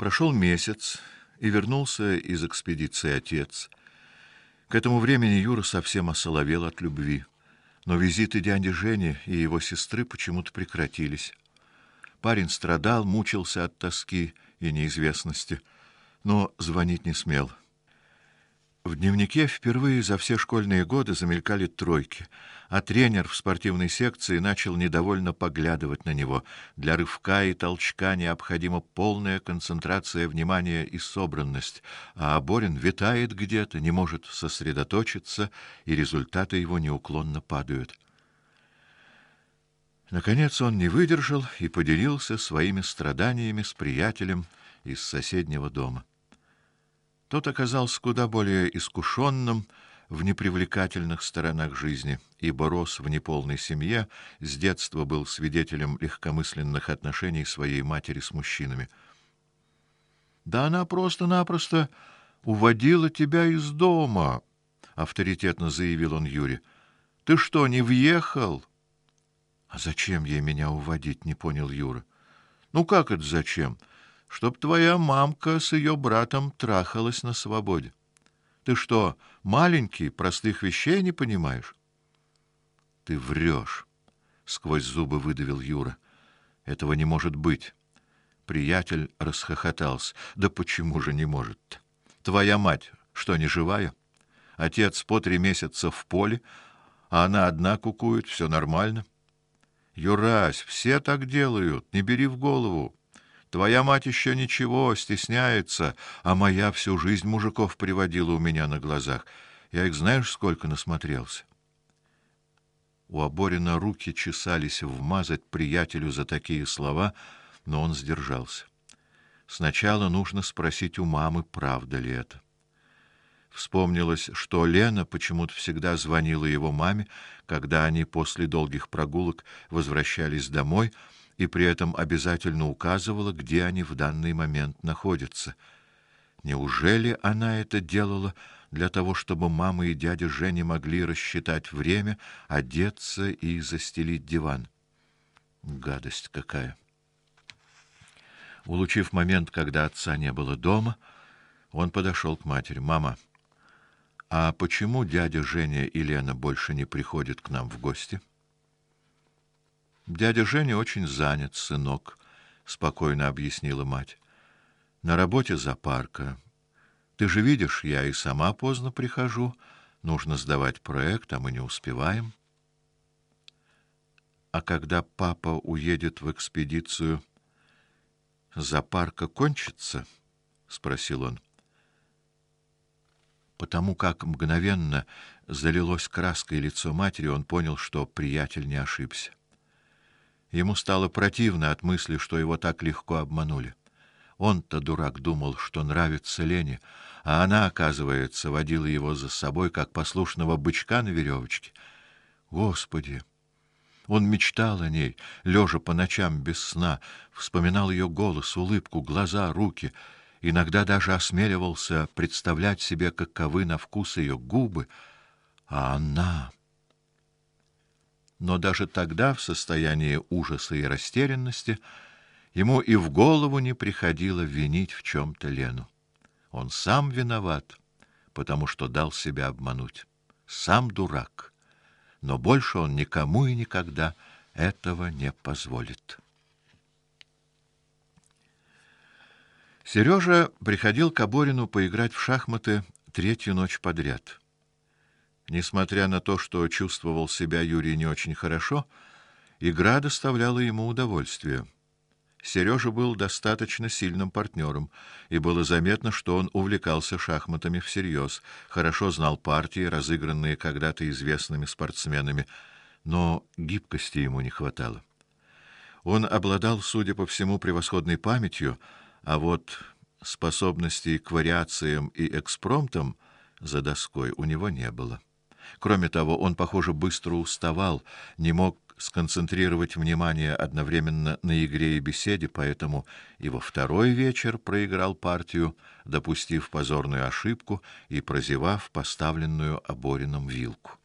Прошел месяц, и вернулся из экспедиции отец. К этому времени Юра совсем осоловел от любви, но визиты дяди Жени и его сестры почему-то прекратились. Парень страдал, мучился от тоски и неизвестности, но звонить не смел. В дневнике впервые за все школьные годы замелькали тройки, а тренер в спортивной секции начал недовольно поглядывать на него. Для рывка и толчка необходима полная концентрация внимания и собранность, а Аборин витает где-то, не может сосредоточиться, и результаты его неуклонно падают. Наконец он не выдержал и поделился своими страданиями с приятелем из соседнего дома. Тот оказался куда более искушенным в непривлекательных сторонах жизни, ибо рос в неполной семье, с детства был свидетелем легкомысленных отношений своей матери с мужчинами. Да она просто-напросто уводила тебя из дома, авторитетно заявил он Юре. Ты что, не въехал? А зачем ей меня уводить, не понял Юра. Ну как это зачем? Чтоб твоя мамка с ее братом трахалась на свободе. Ты что, маленький, простых вещей не понимаешь? Ты врешь, сквозь зубы выдавил Юра. Этого не может быть. Приятель расхохотался. Да почему же не может? -то? Твоя мать что, не живая? Отец по три месяца в поле, а она одна кукует, все нормально. Юрась, все так делают, не бери в голову. Твоя мать еще ничего, стесняется, а моя всю жизнь мужиков приводила у меня на глазах. Я их знаешь, сколько насмотрелся. У Оборина руки чесались вмазать приятелю за такие слова, но он сдержался. Сначала нужно спросить у мамы, правда ли это. Вспомнилось, что Лена почему-то всегда звонила его маме, когда они после долгих прогулок возвращались домой и при этом обязательно указывала, где они в данный момент находятся. Неужели она это делала для того, чтобы мама и дядя Женя могли рассчитать время, одеться и застелить диван? Гадость какая. Улучив момент, когда отца не было дома, он подошел к матери. Мама, а почему дядя Женя и Лена больше не приходят к нам в гости? Дядя Женя очень занят, сынок, спокойно объяснила мать. На работе за парка. Ты же видишь, я и сама поздно прихожу, нужно сдавать проект, а мы не успеваем. А когда папа уедет в экспедицию, за парка кончится, спросил он. Потому как мгновенно залилось краской лицо матери, он понял, что приятель не ошибся. Ему стало противно от мысли, что его так легко обманули. Он-то дурак думал, что нравится Лене, а она, оказывается, водила его за собой как послушного бычка на веревочке. Господи, он мечтал о ней, лежа по ночам без сна, вспоминал ее голос, улыбку, глаза, руки, иногда даже осмеливался представлять себе, каковы на вкус ее губы, а она но даже тогда в состоянии ужаса и растерянности ему и в голову не приходило винить в чем то Лену. Он сам виноват, потому что дал себя обмануть. Сам дурак. Но больше он никому и никогда этого не позволит. Сережа приходил к Аборину поиграть в шахматы третью ночь подряд. Несмотря на то, что чувствовал себя Юрий не очень хорошо, игра доставляла ему удовольствие. Сережа был достаточно сильным партнером, и было заметно, что он увлекался шахматами всерьез, хорошо знал партии, разыгранные когда-то известными спортсменами, но гибкости ему не хватало. Он обладал, судя по всему, превосходной памятью, а вот способностей к вариациям и экспромтам за доской у него не было. Кроме того, он, похоже, быстро уставал, не мог сконцентрировать внимание одновременно на игре и беседе, поэтому и во второй вечер проиграл партию, допустив позорную ошибку и прозевав поставленную оборином вилку.